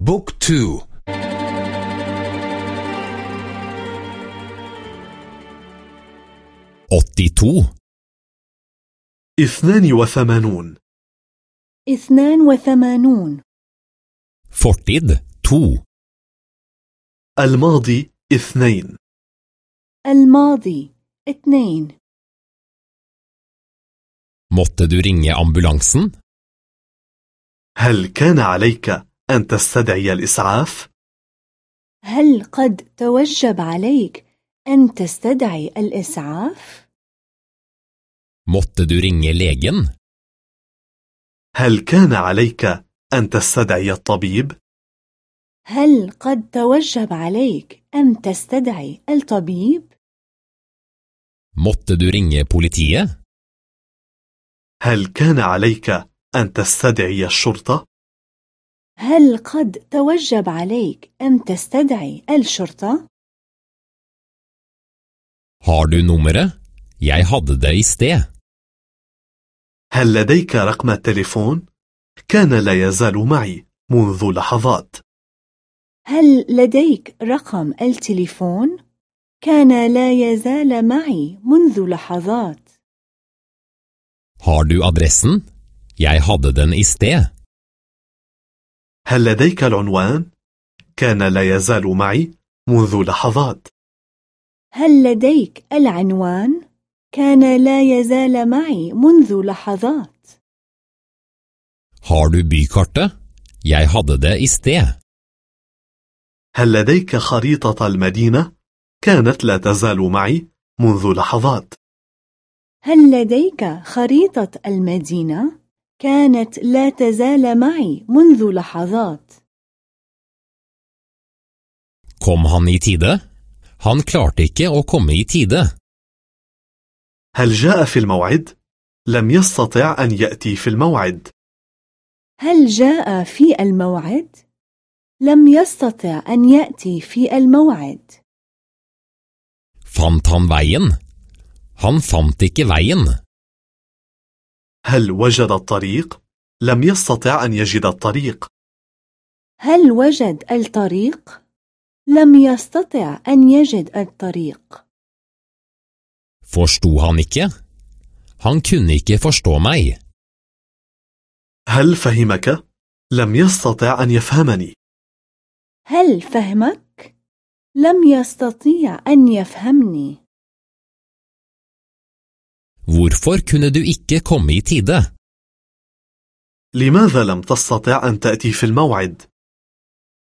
Book to. Åttito اثنان وثمانون. اثنان وثمانون. Fortid to. الماضي اثنين. الماضي اثنين. Måtte du ringe ambulansen? هل كان عليك أن تستدعي الإسعاف؟ هل قد توجب عليك أن تستدعي الإسعاف؟ Måtte du ringe legen? هل كان عليك أن تستدعي الطبيب؟ هل قد توجب عليك أن تستدعي الطبيب؟ Måtte du ringe politiet? هل كان عليك أن تستدعي الشرطة؟ هل قد توجب عليك أن تستدعي الشرطة؟ Har du nummeret? Jeg hadde det i sted. هل لديك رقم التليفون؟ كان لا يزال معي منذ لحظات هل لديك رقم التليفون؟ كان لا يزال معي منذ لحظات Har du adressen? Jeg hadde den i sted. هل لديك العنوان؟ كان لا يزال معي منذ لحظات هل لديك العنوان؟ كان لا يزال معي منذ لحظات Har du bykartet? Jeg hadde det i sted. هل لديك خريطة المدينة؟ كانت لا تزال معي منذ لحظات هل لديك خريطة المدينة؟ كانت لا تزال معي منذ لحظات Kom han i tide? Han klarte ikke å komme i tide. هل جاء في الموعد؟ لم يستطع أن يأتي في الموعد هل جاء في الموعد؟ لم يستطع أن يأتي في الموعد Fant han veien? Han fant ikke veien. هل وجد الطريق؟ لم يستطع أن يجد الطريق هل وجد الطريق؟ لم يستطع أن يجد الطريق Forsto han ikke? Han kunne ikke forstå meg. هل فهمك؟ لم يستطع أن يفهمني هل فهمك؟ لم يستطيع أن يفهمني Hvorfor kunne du ikke komme i tide? لماذا لم تستطع أن تأتي في الموعد؟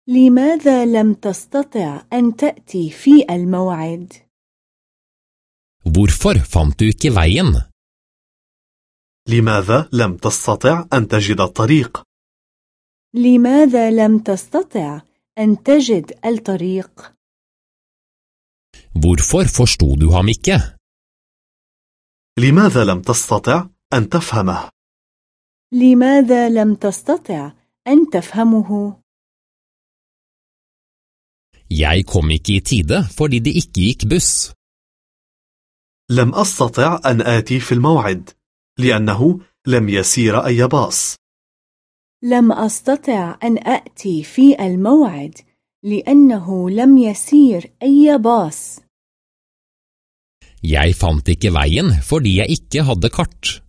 لماذا لم تستطع أن تأتي في الموعد؟ Hvorfor fant du ikke veien? لماذا لم تستطع أن تجد الطريق؟ لماذا لم تستطع أن تجد الطريق؟ Hvorfor forsto du ham ikke? لماذا لم تستطع أن تفهمه؟ لماذا لم تستطع أن تفهمه؟ Jeg kom ikke i tide fordi det ikke gikk buss. لم أستطع أن آتي في الموعد لأنه لم يسير أي باص لم أستطع أن أأتي في الموعد لأنه لم يسير أي باص Jeg fant ikke veien fordi jeg ikke hadde kart.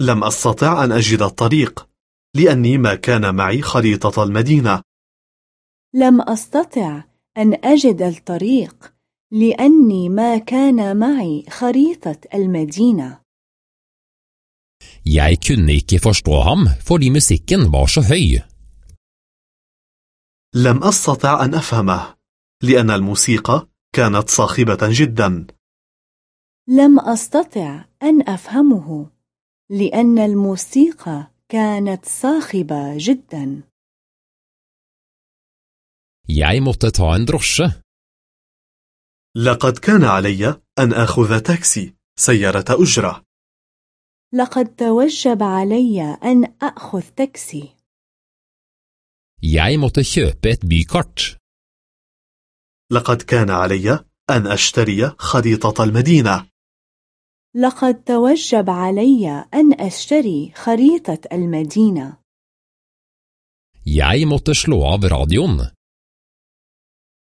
لم أستطع أن أجد الطريق لأني ما كان معي خريطة المدينة لم أستطع أن أجد الطريق لأني ما كان معي خريطة المدينة Jeg kunne ikke forstå ham fordi musikken var så høy. لم أستطع أن أفهمه لأن الموسيقى كانت صاخبة جدا لم أستطع أن أفهمه لأن الموسيقى كانت صاخبة جدا Jeg måtte ta en drosje. لقد كان علي أن أخذ تاكسي سيارة أجرة لقد توجب علي أن أخذ تاكسي Jeg måtte kjøpe et bykart. لقد كان علي أن أشتري خريطة المدينة. لقد توجب علي أن أشتري خريطة المدينة. Jeg måtte slå av radioen.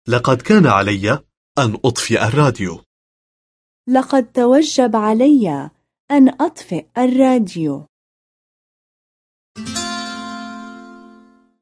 لقد كان علي أن أطفئ الراديو. لقد توجب علي أن أطفئ الراديو.